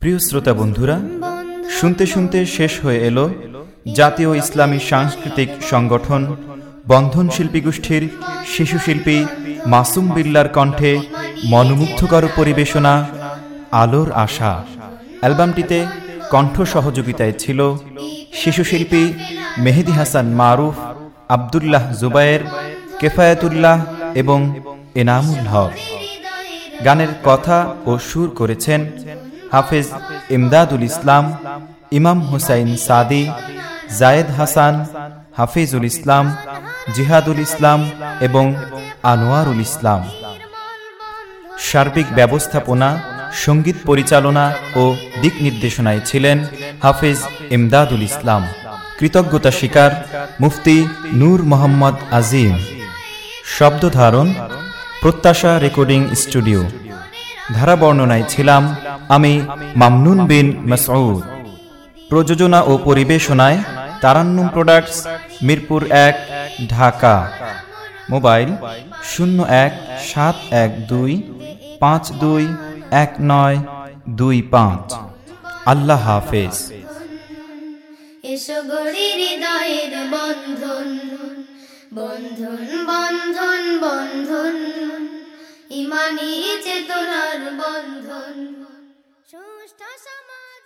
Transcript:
প্রিয় শ্রোতা বন্ধুরা, শুনতে শুনতে শেষ হয়ে এলো জাতীয় ইসলামী সাংস্কৃতিক সংগঠন বন্ধন শিল্পী গোষ্ঠীর শিশু শিল্পী মাসুম বিল্লার কণ্ঠে মনোমুগ্ধকর পরিবেশনা, আলোর আশা। অ্যালবামটিতে কণ্ঠ সহযোগিতায় ছিল শিশু শিল্পী মেহেদি হাসান মারুফ, আবদুল্লাহ জুবায়ের, কেফায়েতুল্লাহ এবং এনামুল হক। গানের কথা ও সুর করেছেন হাফেজ ইমদাদুল ইসলাম, ইমাম হুসাইন সাদি, জায়েদ হাসান, হাফিজুল ইসলাম, জিহাদুল ইসলাম এবং আনোয়ারুল ইসলাম। সার্বিক ব্যবস্থাপনা, সংগীত পরিচালনা ও দিক নির্দেশনায় ছিলেন হাফিজ ইমদাদুল ইসলাম। কৃতজ্ঞতা স্বীকার মুফতি নূর মোহাম্মদ আজিম। শব্দ ধারণ, প্রত্যাশা রেকর্ডিং স্টুডিও। ধারা বর্ণনায় ছিলাম আমি মামনুন বিন মাসউদ। প্রযোজনা ও পরিবেশনায় তারান্নুম প্রোডাক্টস, মিরপুর এক, ঢাকা। মোবাইল শূন্য এক, সাত এক দুই, পাঁচ দুই, এক নয়, দুই পাঁচ। আল্লাহ হাফেজ। বন্ধন বন্ধন বন্ধন বন্ধন। ইমানি চেতনার বন্ধন। সুস্থ সমাজ